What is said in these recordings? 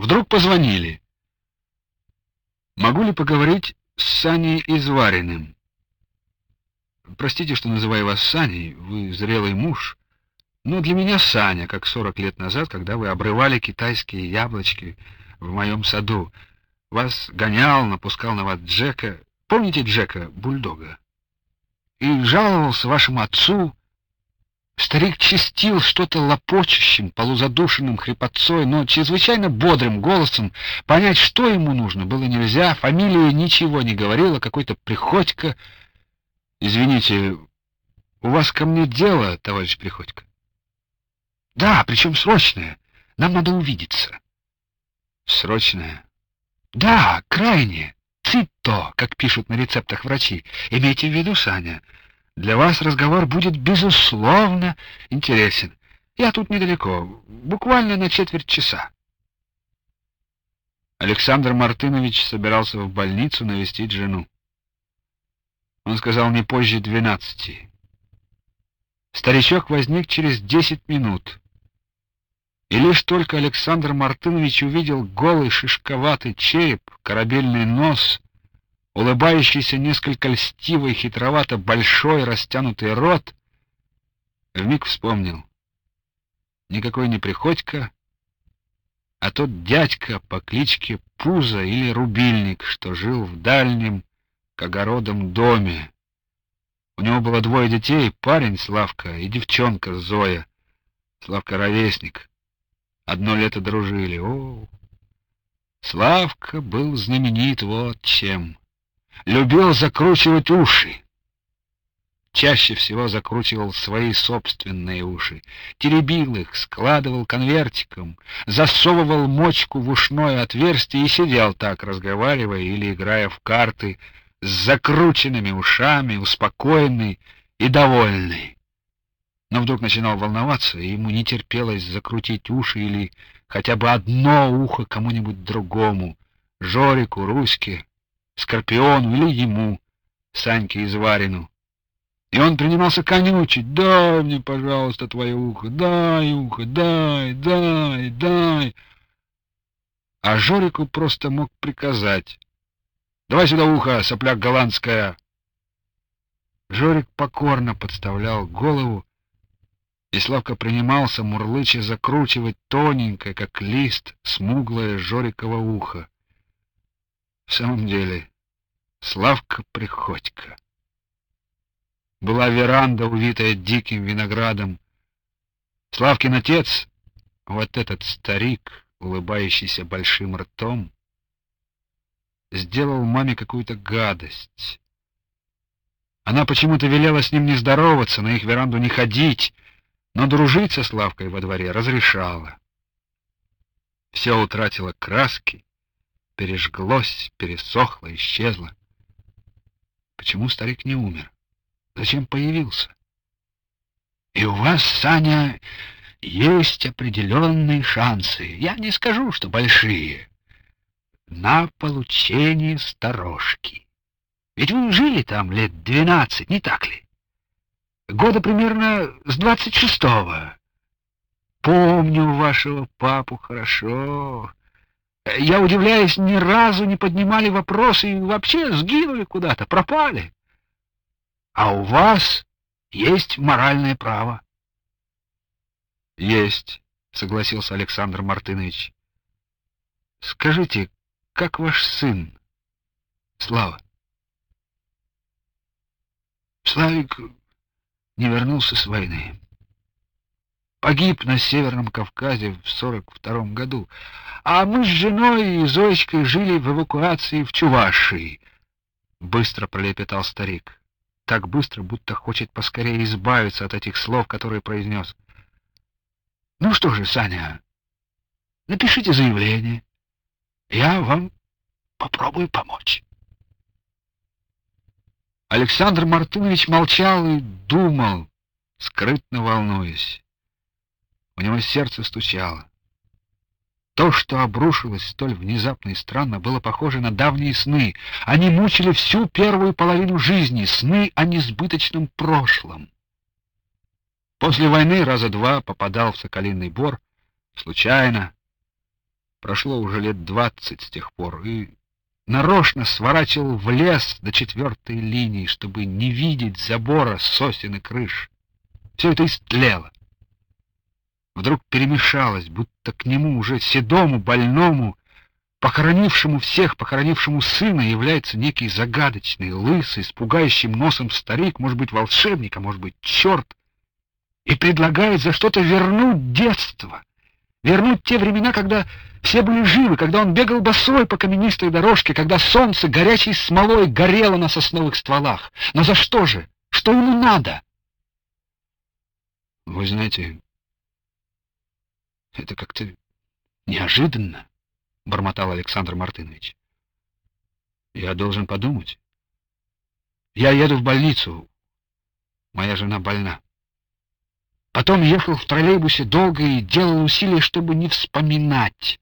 Вдруг позвонили. Могу ли поговорить с Саней Извариным? Простите, что называю вас Саней, вы зрелый муж, но для меня Саня, как сорок лет назад, когда вы обрывали китайские яблочки в моем саду. Вас гонял, напускал на вас Джека. Помните Джека, бульдога? И жаловался вашему отцу. Старик чистил что-то лопочущим, полузадушенным хрипотцой, но чрезвычайно бодрым голосом. Понять, что ему нужно, было нельзя. Фамилия ничего не говорила, какой-то Приходько. Извините, у вас ко мне дело, товарищ Приходько? Да, причем срочное. Нам надо увидеться. Срочное? Да, крайне. Цитто, как пишут на рецептах врачи. Имейте в виду, Саня, для вас разговор будет безусловно интересен. Я тут недалеко, буквально на четверть часа. Александр Мартынович собирался в больницу навестить жену. Он сказал не позже двенадцати. Старичок возник через десять минут. И лишь только Александр Мартынович увидел голый шишковатый череп, корабельный нос, улыбающийся несколько льстиво и хитровато большой растянутый рот, вмиг вспомнил. Никакой не Приходько, а тот дядька по кличке Пузо или Рубильник, что жил в дальнем к огородам доме. У него было двое детей, парень Славка и девчонка Зоя. Славка ровесник. Одно лето дружили. О, Славка был знаменит вот чем. Любил закручивать уши. Чаще всего закручивал свои собственные уши, теребил их, складывал конвертиком, засовывал мочку в ушное отверстие и сидел так, разговаривая или играя в карты, с закрученными ушами, успокоенный и довольный. Но вдруг начинал волноваться, и ему не терпелось закрутить уши или хотя бы одно ухо кому-нибудь другому, Жорику, Руське, Скорпиону или ему, Саньке Изварину. И он принимался конючить: "Дай мне, пожалуйста, твое ухо, дай ухо, дай, дай, дай". А Жорику просто мог приказать: "Давай сюда ухо, сопляк голландская". Жорик покорно подставлял голову и Славка принимался мурлыча закручивать тоненькое, как лист, смуглое Жориково ухо. В самом деле, Славка Приходько. Была веранда, увитая диким виноградом. Славкин отец, вот этот старик, улыбающийся большим ртом, сделал маме какую-то гадость. Она почему-то велела с ним не здороваться, на их веранду не ходить, но дружить со Славкой во дворе разрешала. Все утратило краски, пережглось, пересохло, исчезло. Почему старик не умер? Зачем появился? И у вас, Саня, есть определенные шансы. Я не скажу, что большие. На получение сторожки. Ведь вы жили там лет двенадцать, не так ли? года примерно с двадцать шестого. Помню вашего папу хорошо. Я удивляюсь, ни разу не поднимали вопросы и вообще сгинули куда-то, пропали. А у вас есть моральное право. Есть, согласился Александр Мартынович. Скажите, как ваш сын? Слава. Славик не вернулся с войны. Погиб на Северном Кавказе в сорок втором году, а мы с женой и Зоечкой жили в эвакуации в Чувашии. Быстро пролепетал старик, так быстро, будто хочет поскорее избавиться от этих слов, которые произнес. Ну что же, Саня, напишите заявление. Я вам попробую помочь. Александр Мартынович молчал и думал, скрытно волнуясь. У него сердце стучало. То, что обрушилось столь внезапно и странно, было похоже на давние сны. Они мучили всю первую половину жизни, сны о несбыточном прошлом. После войны раза два попадал в Соколиный Бор, случайно, Прошло уже лет двадцать с тех пор, и нарочно сворачивал в лес до четвертой линии, чтобы не видеть забора сосен и крыш. Все это истлело. Вдруг перемешалось, будто к нему уже седому, больному, похоронившему всех, похоронившему сына, является некий загадочный, лысый, с пугающим носом старик, может быть, волшебник, а может быть, черт, и предлагает за что-то вернуть детство, вернуть те времена, когда все были живы, когда он бегал босой по каменистой дорожке, когда солнце горячей смолой горело на сосновых стволах. Но за что же? Что ему надо? Вы знаете, это как-то неожиданно, бормотал Александр Мартынович. Я должен подумать. Я еду в больницу. Моя жена больна. Потом ехал в троллейбусе долго и делал усилия, чтобы не вспоминать.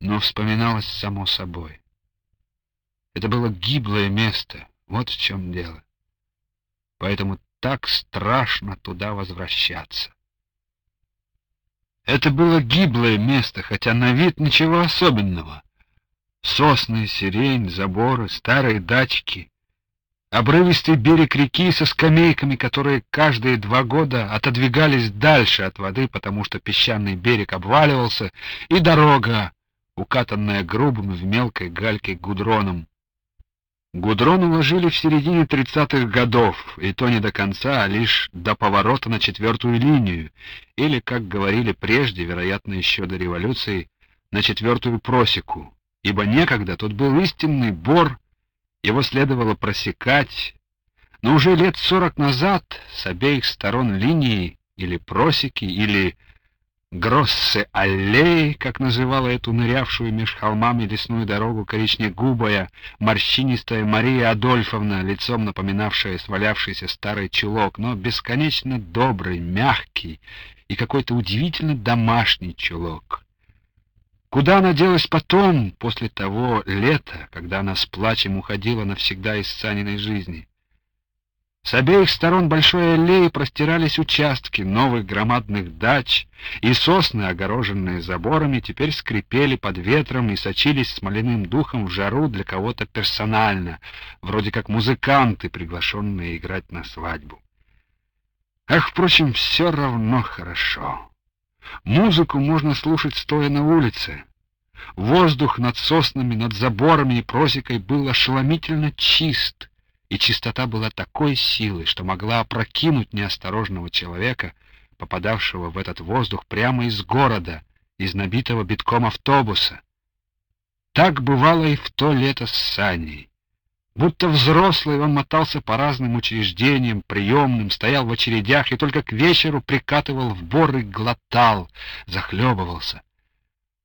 Но вспоминалось само собой. Это было гиблое место, вот в чем дело. Поэтому так страшно туда возвращаться. Это было гиблое место, хотя на вид ничего особенного. Сосны, сирень, заборы, старые дачки, обрывистый берег реки со скамейками, которые каждые два года отодвигались дальше от воды, потому что песчаный берег обваливался, и дорога, укатанная грубым в мелкой гальке гудроном. Гудрон уложили в середине тридцатых годов, и то не до конца, а лишь до поворота на четвертую линию, или, как говорили прежде, вероятно, еще до революции, на четвертую просеку, ибо некогда тут был истинный бор, его следовало просекать, но уже лет сорок назад с обеих сторон линии или просеки, или Гроссе аллеи, как называла эту нырявшую меж холмами лесную дорогу коричнегубая, морщинистая Мария Адольфовна, лицом напоминавшая свалявшийся старый чулок, но бесконечно добрый, мягкий и какой-то удивительно домашний чулок. Куда она делась потом, после того лета, когда она с плачем уходила навсегда из Саниной жизни? С обеих сторон большой аллеи простирались участки новых громадных дач, и сосны, огороженные заборами, теперь скрипели под ветром и сочились смоляным духом в жару для кого-то персонально, вроде как музыканты, приглашенные играть на свадьбу. Ах, впрочем, все равно хорошо. Музыку можно слушать стоя на улице. Воздух над соснами, над заборами и просекой был ошеломительно чист — и чистота была такой силой, что могла опрокинуть неосторожного человека, попадавшего в этот воздух прямо из города, из набитого битком автобуса. Так бывало и в то лето с Саней. Будто взрослый он мотался по разным учреждениям, приемным, стоял в очередях и только к вечеру прикатывал в бор и глотал, захлебывался.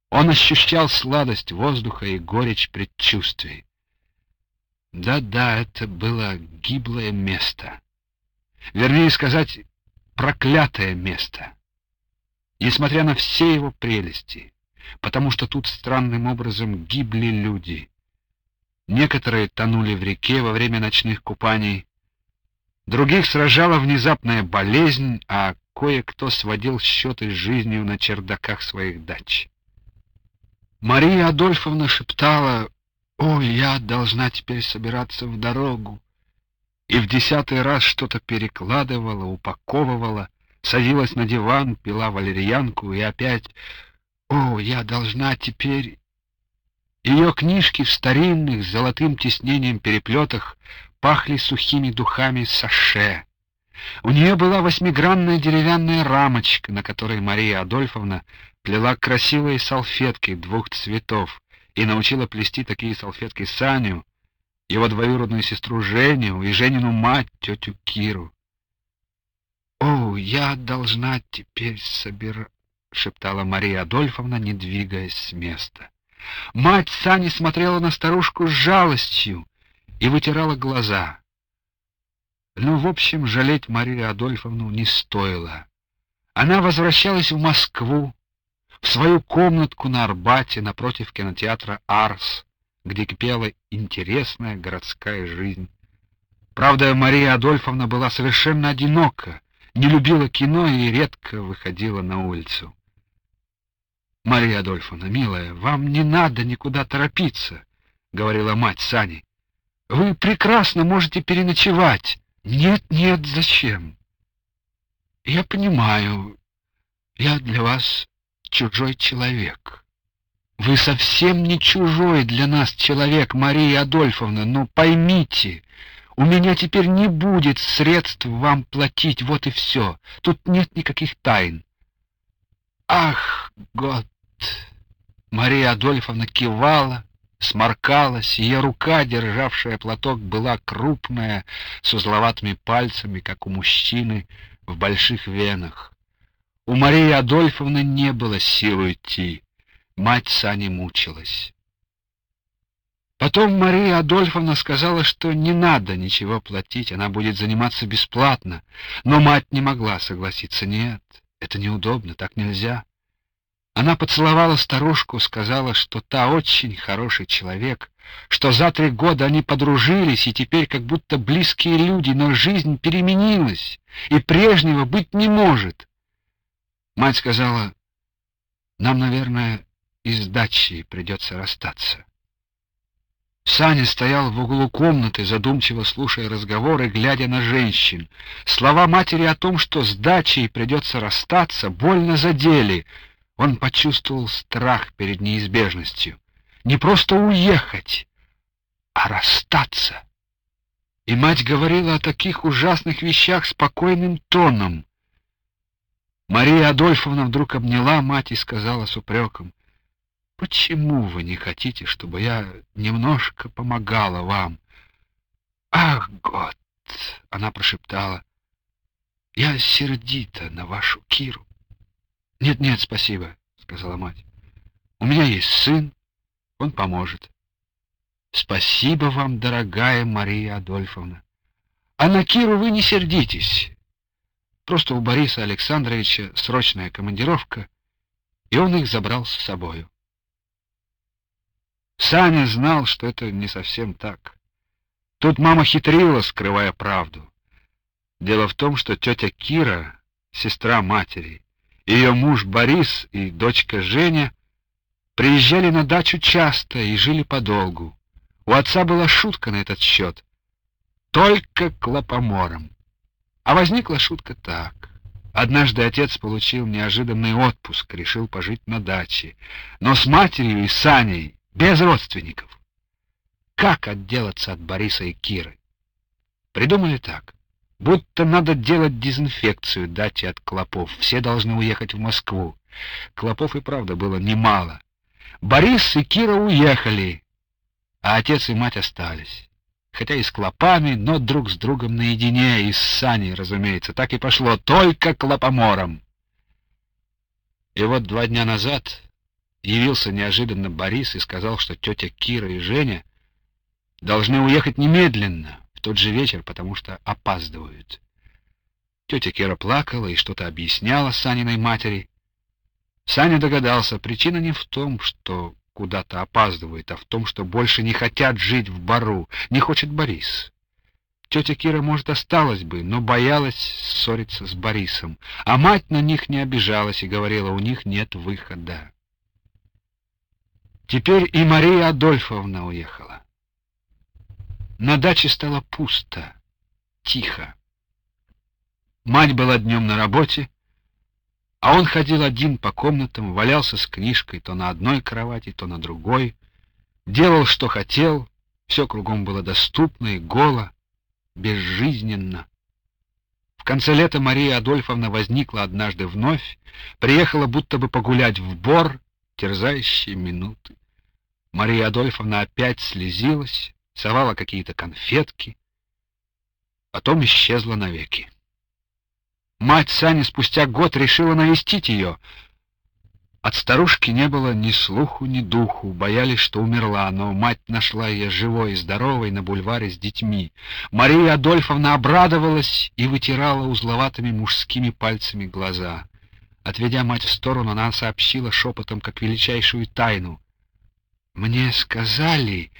Он ощущал сладость воздуха и горечь предчувствий. Да-да, это было гиблое место. Вернее сказать, проклятое место. Несмотря на все его прелести, потому что тут странным образом гибли люди. Некоторые тонули в реке во время ночных купаний, других сражала внезапная болезнь, а кое-кто сводил счеты с жизнью на чердаках своих дач. Мария Адольфовна шептала о, я должна теперь собираться в дорогу. И в десятый раз что-то перекладывала, упаковывала, садилась на диван, пила валерьянку и опять «О, я должна теперь...» Ее книжки в старинных с золотым тиснением переплетах пахли сухими духами саше. У нее была восьмигранная деревянная рамочка, на которой Мария Адольфовна плела красивые салфетки двух цветов, и научила плести такие салфетки Саню, его двоюродную сестру Женю и Женину мать, тетю Киру. «О, я должна теперь собирать», — шептала Мария Адольфовна, не двигаясь с места. Мать Сани смотрела на старушку с жалостью и вытирала глаза. Ну, в общем, жалеть Марию Адольфовну не стоило. Она возвращалась в Москву, в свою комнатку на Арбате напротив кинотеатра «Арс», где кипела интересная городская жизнь. Правда, Мария Адольфовна была совершенно одинока, не любила кино и редко выходила на улицу. Мария Адольфовна, милая, вам не надо никуда торопиться, говорила мать Сани. Вы прекрасно можете переночевать. Нет, нет, зачем? Я понимаю, я для вас чужой человек. Вы совсем не чужой для нас человек, Мария Адольфовна, но поймите, у меня теперь не будет средств вам платить, вот и все. Тут нет никаких тайн. Ах, год! Мария Адольфовна кивала, сморкалась, ее рука, державшая платок, была крупная, с узловатыми пальцами, как у мужчины в больших венах. У Марии Адольфовны не было сил идти. Мать Сани мучилась. Потом Мария Адольфовна сказала, что не надо ничего платить, она будет заниматься бесплатно. Но мать не могла согласиться. Нет, это неудобно, так нельзя. Она поцеловала старушку, сказала, что та очень хороший человек, что за три года они подружились и теперь как будто близкие люди, но жизнь переменилась, и прежнего быть не может. Мать сказала, нам, наверное, из дачи придется расстаться. Саня стоял в углу комнаты, задумчиво слушая разговоры, глядя на женщин. Слова матери о том, что с дачей придется расстаться, больно задели — он почувствовал страх перед неизбежностью. Не просто уехать, а расстаться. И мать говорила о таких ужасных вещах спокойным тоном. Мария Адольфовна вдруг обняла мать и сказала с упреком, «Почему вы не хотите, чтобы я немножко помогала вам?» «Ах, год!» — она прошептала, «Я сердита на вашу Киру. Нет, нет, спасибо, сказала мать. У меня есть сын, он поможет. Спасибо вам, дорогая Мария Адольфовна. А на Киру вы не сердитесь. Просто у Бориса Александровича срочная командировка, и он их забрал с собою. Саня знал, что это не совсем так. Тут мама хитрила, скрывая правду. Дело в том, что тетя Кира, сестра матери, ее муж Борис и дочка Женя приезжали на дачу часто и жили подолгу. У отца была шутка на этот счет. Только клопомором. А возникла шутка так. Однажды отец получил неожиданный отпуск, решил пожить на даче, но с матерью и Саней, без родственников. Как отделаться от Бориса и Киры? Придумали так будто надо делать дезинфекцию дачи от клопов. Все должны уехать в Москву. Клопов и правда было немало. Борис и Кира уехали, а отец и мать остались. Хотя и с клопами, но друг с другом наедине, и с Саней, разумеется. Так и пошло, только клопомором. И вот два дня назад явился неожиданно Борис и сказал, что тетя Кира и Женя должны уехать немедленно, тот же вечер, потому что опаздывают. Тетя Кира плакала и что-то объясняла Саниной матери. Саня догадался, причина не в том, что куда-то опаздывают, а в том, что больше не хотят жить в бару, не хочет Борис. Тетя Кира, может, осталась бы, но боялась ссориться с Борисом, а мать на них не обижалась и говорила, у них нет выхода. Теперь и Мария Адольфовна уехала. На даче стало пусто, тихо. Мать была днем на работе, а он ходил один по комнатам, валялся с книжкой то на одной кровати, то на другой, делал, что хотел, все кругом было доступно и голо, безжизненно. В конце лета Мария Адольфовна возникла однажды вновь, приехала будто бы погулять в бор, терзающие минуты. Мария Адольфовна опять слезилась, совала какие-то конфетки, потом исчезла навеки. Мать Сани спустя год решила навестить ее. От старушки не было ни слуху, ни духу, боялись, что умерла, но мать нашла ее живой и здоровой на бульваре с детьми. Мария Адольфовна обрадовалась и вытирала узловатыми мужскими пальцами глаза. Отведя мать в сторону, она сообщила шепотом, как величайшую тайну. «Мне сказали,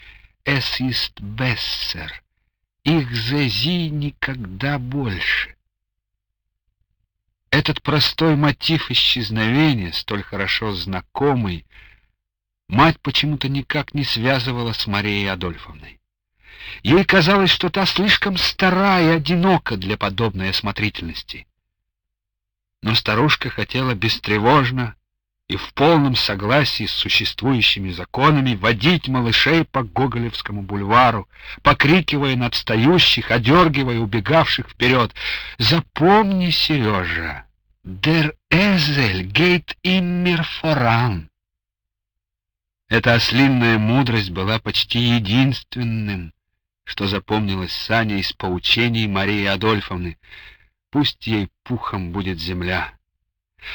es ist besser. Их зези никогда больше. Этот простой мотив исчезновения, столь хорошо знакомый, мать почему-то никак не связывала с Марией Адольфовной. Ей казалось, что та слишком стара и одинока для подобной осмотрительности. Но старушка хотела бестревожно и в полном согласии с существующими законами водить малышей по Гоголевскому бульвару, покрикивая на отстающих, одергивая убегавших вперед. «Запомни, Сережа, der Esel geht immer voran!» Эта ослинная мудрость была почти единственным, что запомнилось Сане из поучений Марии Адольфовны. Пусть ей пухом будет земля.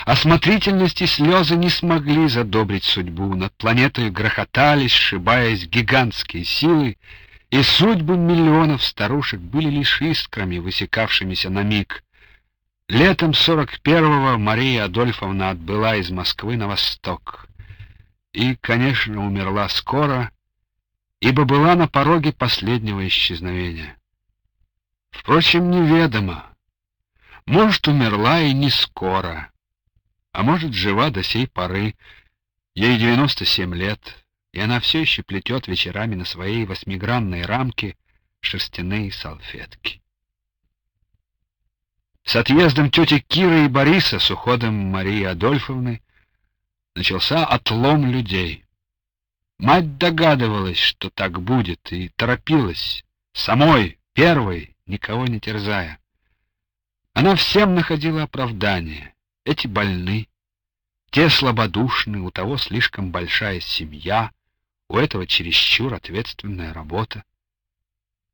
Осмотрительность и слезы не смогли задобрить судьбу. Над планетой грохотали, сшибаясь гигантские силы, и судьбы миллионов старушек были лишь искрами, высекавшимися на миг. Летом 41-го Мария Адольфовна отбыла из Москвы на восток. И, конечно, умерла скоро, ибо была на пороге последнего исчезновения. Впрочем, неведомо. Может, умерла и не скоро а может, жива до сей поры. Ей 97 лет, и она все еще плетет вечерами на своей восьмигранной рамке шерстяные салфетки. С отъездом тети Киры и Бориса, с уходом Марии Адольфовны, начался отлом людей. Мать догадывалась, что так будет, и торопилась, самой, первой, никого не терзая. Она всем находила оправдание. Эти больны, те слабодушны, у того слишком большая семья, у этого чересчур ответственная работа.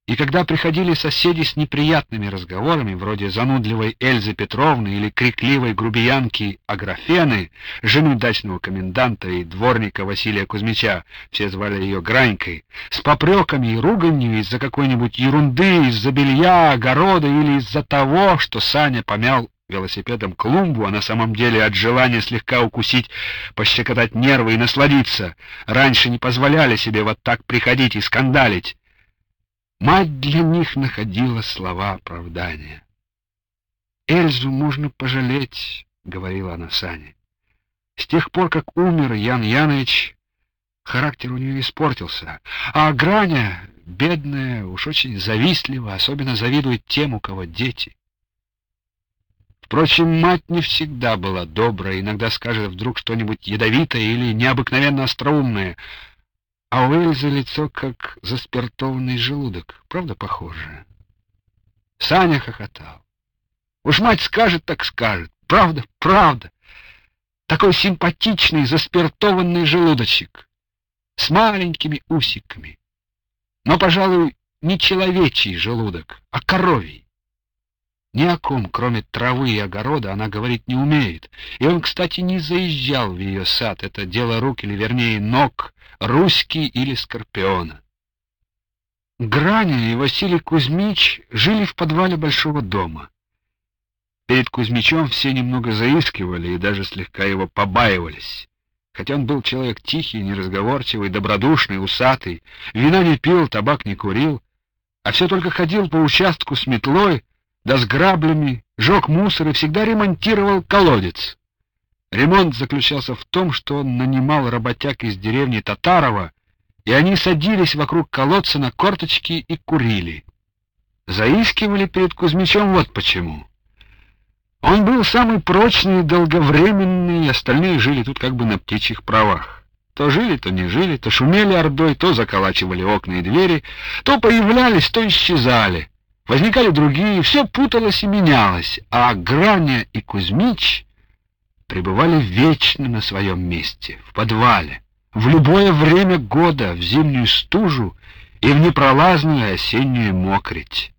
И когда приходили соседи с неприятными разговорами, вроде занудливой Эльзы Петровны или крикливой грубиянки Аграфены, жены дачного коменданта и дворника Василия Кузьмича, все звали ее Гранькой, с попреками и руганью из-за какой-нибудь ерунды, из-за белья, огорода или из-за того, что Саня помял велосипедом клумбу, а на самом деле от желания слегка укусить, пощекотать нервы и насладиться. Раньше не позволяли себе вот так приходить и скандалить. Мать для них находила слова оправдания. «Эльзу можно пожалеть», — говорила она Сане. «С тех пор, как умер Ян Янович, характер у нее испортился, а Граня, бедная, уж очень завистлива, особенно завидует тем, у кого дети». Впрочем, мать не всегда была добрая, иногда скажет вдруг что-нибудь ядовитое или необыкновенно остроумное, а у Эльзы лицо как заспиртованный желудок, правда похоже? Саня хохотал. Уж мать скажет, так скажет. Правда, правда. Такой симпатичный заспиртованный желудочек с маленькими усиками. Но, пожалуй, не человечий желудок, а коровий. Ни о ком, кроме травы и огорода, она говорить не умеет. И он, кстати, не заезжал в ее сад. Это дело рук, или вернее ног, Руськи или Скорпиона. Граня и Василий Кузьмич жили в подвале большого дома. Перед Кузьмичом все немного заискивали и даже слегка его побаивались. Хотя он был человек тихий, неразговорчивый, добродушный, усатый, вина не пил, табак не курил, а все только ходил по участку с метлой, да с граблями, жег мусор и всегда ремонтировал колодец. Ремонт заключался в том, что он нанимал работяг из деревни Татарова, и они садились вокруг колодца на корточки и курили. Заискивали перед Кузьмичем вот почему. Он был самый прочный и долговременный, и остальные жили тут как бы на птичьих правах. То жили, то не жили, то шумели ордой, то заколачивали окна и двери, то появлялись, то исчезали. Возникали другие, все путалось и менялось, а Граня и Кузьмич пребывали вечно на своем месте, в подвале, в любое время года, в зимнюю стужу и в непролазную осеннюю мокрить.